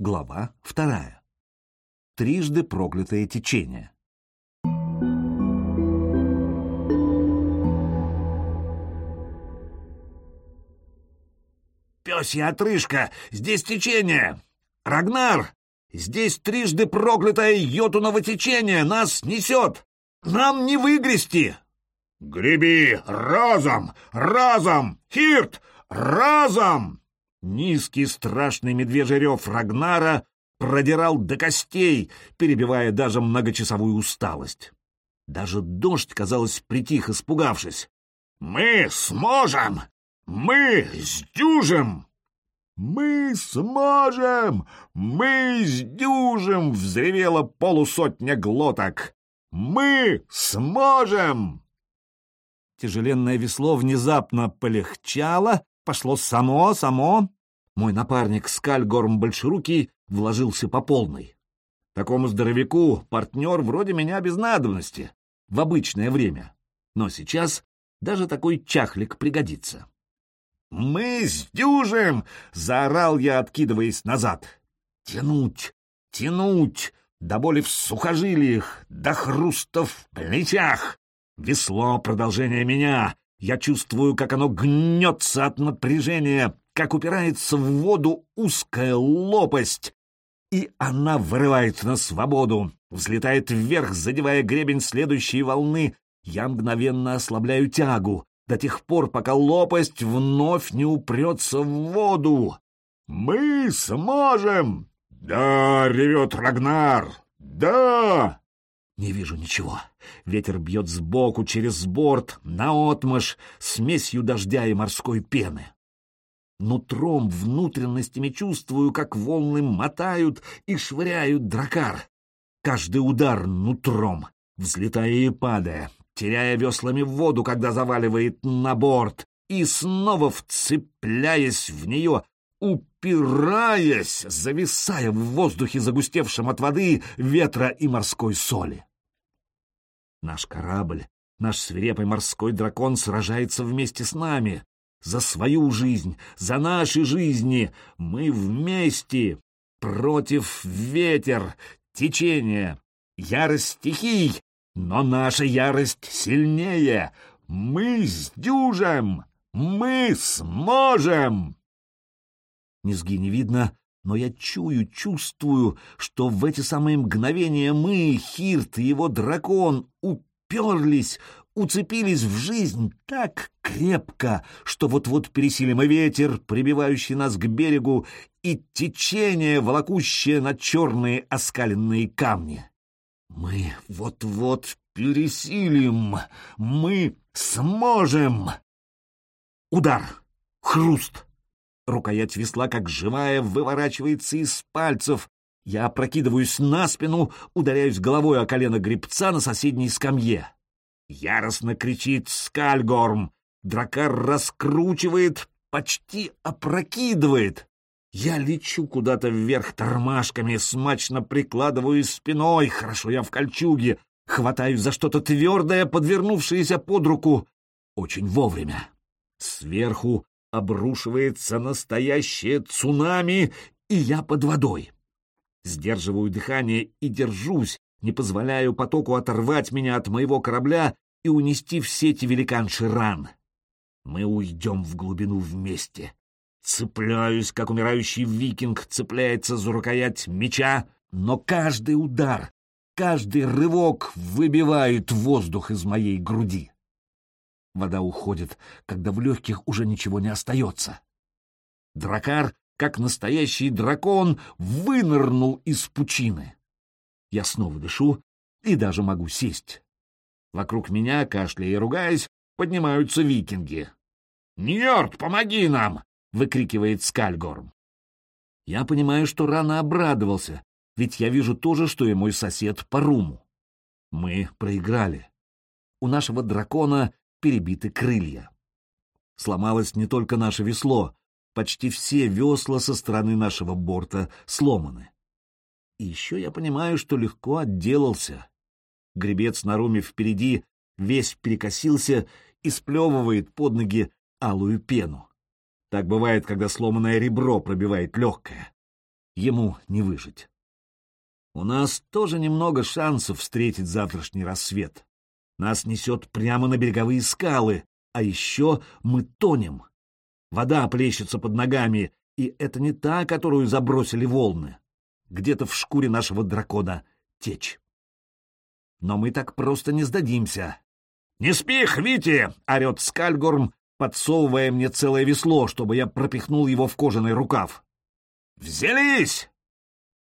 Глава вторая. Трижды проклятое течение. «Пёсья отрыжка! Здесь течение! Рагнар! Здесь трижды проклятое йотуново течение! Нас несет! Нам не выгрести!» «Греби! Разом! Разом! Хирт! Разом!» Низкий страшный медвежий рев Рагнара продирал до костей, перебивая даже многочасовую усталость. Даже дождь, казалось, притих, испугавшись. «Мы сможем! Мы сдюжим!» «Мы сможем! Мы сдюжим!» — взревела полусотня глоток. «Мы сможем!» Тяжеленное весло внезапно полегчало, пошло само, само. Мой напарник Скальгорм Большерукий вложился по полной. Такому здоровяку партнер вроде меня без надобности, в обычное время. Но сейчас даже такой чахлик пригодится. «Мы сдюжим!» — заорал я, откидываясь назад. «Тянуть, тянуть, до боли в сухожилиях, до хруста в плечах!» Весло — продолжение меня. Я чувствую, как оно гнется от напряжения, как упирается в воду узкая лопасть. И она вырывается на свободу, взлетает вверх, задевая гребень следующей волны. Я мгновенно ослабляю тягу до тех пор, пока лопасть вновь не упрется в воду. «Мы сможем!» «Да!» — ревет Рагнар. «Да!» Не вижу ничего. Ветер бьет сбоку, через борт, наотмашь, смесью дождя и морской пены. Нутром, внутренностями чувствую, как волны мотают и швыряют дракар. Каждый удар нутром, взлетая и падая, теряя веслами воду, когда заваливает на борт, и снова вцепляясь в нее, упираясь, зависая в воздухе, загустевшем от воды, ветра и морской соли. Наш корабль, наш свирепый морской дракон сражается вместе с нами. За свою жизнь, за наши жизни. Мы вместе. Против ветер, течение, ярость стихий. Но наша ярость сильнее. Мы сдюжим. Мы сможем. Низги не видно, но я чую, чувствую, что в эти самые мгновения мы, Хирт и его дракон, уперлись, уцепились в жизнь так крепко, что вот-вот пересилим и ветер, прибивающий нас к берегу, и течение, волокущее на черные оскаленные камни. Мы вот-вот пересилим, мы сможем. Удар, хруст — Рукоять весла, как живая, выворачивается из пальцев. Я опрокидываюсь на спину, ударяюсь головой о колено гребца на соседней скамье. Яростно кричит Скальгорм. Дракар раскручивает, почти опрокидывает. Я лечу куда-то вверх тормашками, смачно прикладываю спиной, хорошо я в кольчуге, хватаюсь за что-то твердое, подвернувшееся под руку. Очень вовремя. Сверху обрушивается настоящее цунами, и я под водой. Сдерживаю дыхание и держусь, не позволяю потоку оторвать меня от моего корабля и унести в сети великанши ран. Мы уйдем в глубину вместе. Цепляюсь, как умирающий викинг цепляется за рукоять меча, но каждый удар, каждый рывок выбивает воздух из моей груди. Вода уходит, когда в легких уже ничего не остается. Дракар, как настоящий дракон, вынырнул из пучины. Я снова дышу и даже могу сесть. Вокруг меня, кашляя и ругаясь, поднимаются викинги. «Ньорд, помоги нам!» — выкрикивает Скальгорм. Я понимаю, что рано обрадовался, ведь я вижу то же, что и мой сосед по руму. Мы проиграли. У нашего дракона перебиты крылья. Сломалось не только наше весло, почти все весла со стороны нашего борта сломаны. И еще я понимаю, что легко отделался. Гребец на руме впереди весь перекосился и сплевывает под ноги алую пену. Так бывает, когда сломанное ребро пробивает легкое. ему не выжить. У нас тоже немного шансов встретить завтрашний рассвет. Нас несет прямо на береговые скалы, а еще мы тонем. Вода плещется под ногами, и это не та, которую забросили волны. Где-то в шкуре нашего дракона течь. Но мы так просто не сдадимся. «Не спи, Хвити!» — орет Скальгорм, подсовывая мне целое весло, чтобы я пропихнул его в кожаный рукав. «Взялись!»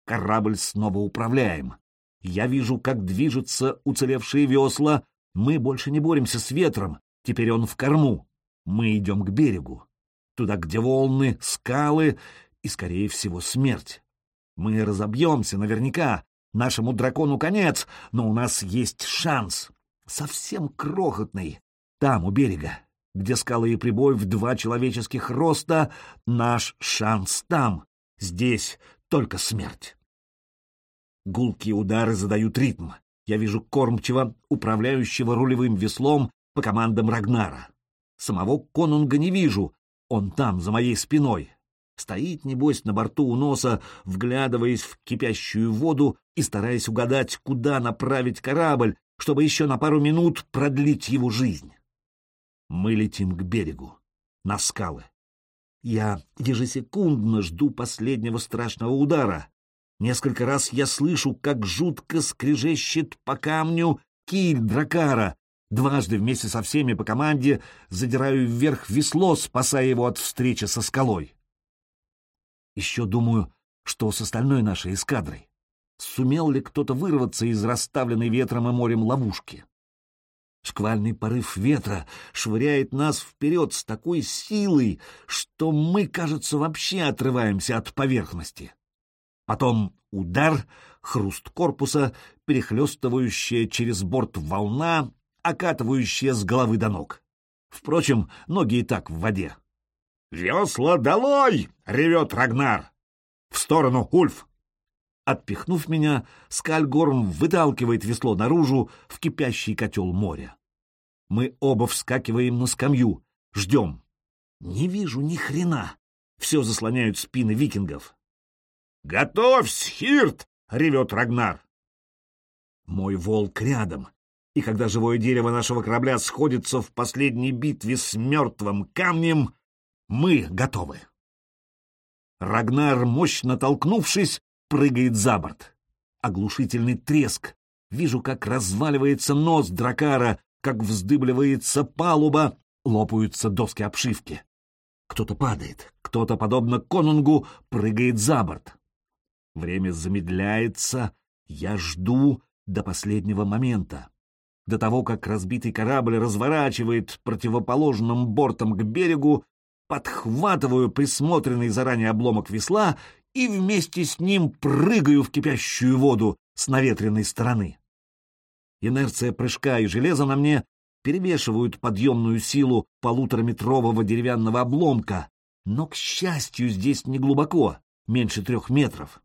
Корабль снова управляем. Я вижу, как движутся уцелевшие весла. Мы больше не боремся с ветром. Теперь он в корму. Мы идем к берегу. Туда, где волны, скалы и, скорее всего, смерть. Мы разобьемся наверняка. Нашему дракону конец, но у нас есть шанс. Совсем крохотный. Там, у берега, где скалы и прибой в два человеческих роста, наш шанс там. Здесь только смерть. Гулкие удары задают ритм. Я вижу кормчего, управляющего рулевым веслом по командам Рагнара. Самого конунга не вижу, он там, за моей спиной. Стоит, небось, на борту у носа, вглядываясь в кипящую воду и стараясь угадать, куда направить корабль, чтобы еще на пару минут продлить его жизнь. Мы летим к берегу, на скалы. Я ежесекундно жду последнего страшного удара, Несколько раз я слышу, как жутко скрежещет по камню киль дракара. Дважды вместе со всеми по команде задираю вверх весло, спасая его от встречи со скалой. Еще думаю, что с остальной нашей эскадрой. Сумел ли кто-то вырваться из расставленной ветром и морем ловушки? Шквальный порыв ветра швыряет нас вперед с такой силой, что мы, кажется, вообще отрываемся от поверхности. Потом удар, хруст корпуса, перехлестывающая через борт волна, окатывающая с головы до ног. Впрочем, ноги и так в воде. «Весла долой!» — ревет Рагнар. «В сторону, Ульф!» Отпихнув меня, Скальгорм выталкивает весло наружу в кипящий котел моря. Мы оба вскакиваем на скамью, ждем. Не вижу ни хрена. Все заслоняют спины викингов. «Готовься, Хирт!» — ревет Рагнар. Мой волк рядом, и когда живое дерево нашего корабля сходится в последней битве с мертвым камнем, мы готовы. Рагнар, мощно толкнувшись, прыгает за борт. Оглушительный треск. Вижу, как разваливается нос дракара, как вздыбливается палуба, лопаются доски обшивки. Кто-то падает, кто-то, подобно конунгу, прыгает за борт. Время замедляется, я жду до последнего момента. До того, как разбитый корабль разворачивает противоположным бортом к берегу, подхватываю присмотренный заранее обломок весла и вместе с ним прыгаю в кипящую воду с наветренной стороны. Инерция прыжка и железо на мне перевешивают подъемную силу полутораметрового деревянного обломка, но, к счастью, здесь не глубоко, меньше трех метров.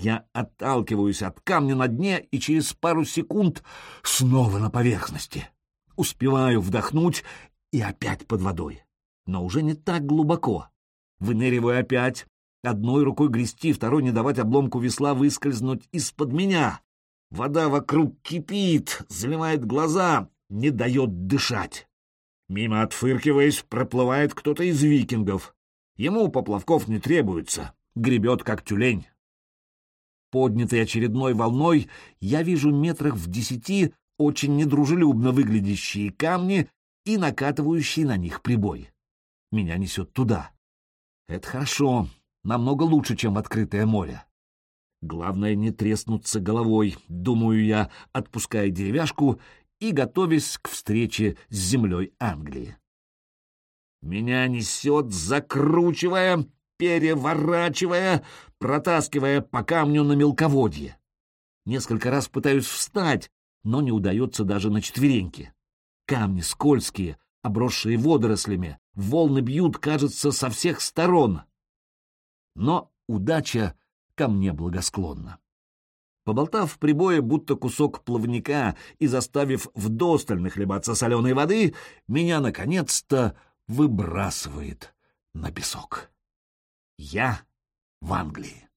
Я отталкиваюсь от камня на дне и через пару секунд снова на поверхности. Успеваю вдохнуть и опять под водой. Но уже не так глубоко. Выныриваю опять, одной рукой грести, второй не давать обломку весла выскользнуть из-под меня. Вода вокруг кипит, заливает глаза, не дает дышать. Мимо отфыркиваясь, проплывает кто-то из викингов. Ему поплавков не требуется, гребет как тюлень. Поднятый очередной волной, я вижу метрах в десяти очень недружелюбно выглядящие камни и накатывающий на них прибой. Меня несет туда. Это хорошо, намного лучше, чем открытое море. Главное не треснуться головой, думаю я, отпуская деревяшку и готовясь к встрече с землей Англии. Меня несет, закручивая, переворачивая, протаскивая по камню на мелководье. Несколько раз пытаюсь встать, но не удается даже на четвереньки. Камни скользкие, обросшие водорослями, волны бьют, кажется, со всех сторон. Но удача ко мне благосклонна. Поболтав в прибое, будто кусок плавника, и заставив вдосталь нахлебаться соленой воды, меня, наконец-то, выбрасывает на песок. Я в Англии.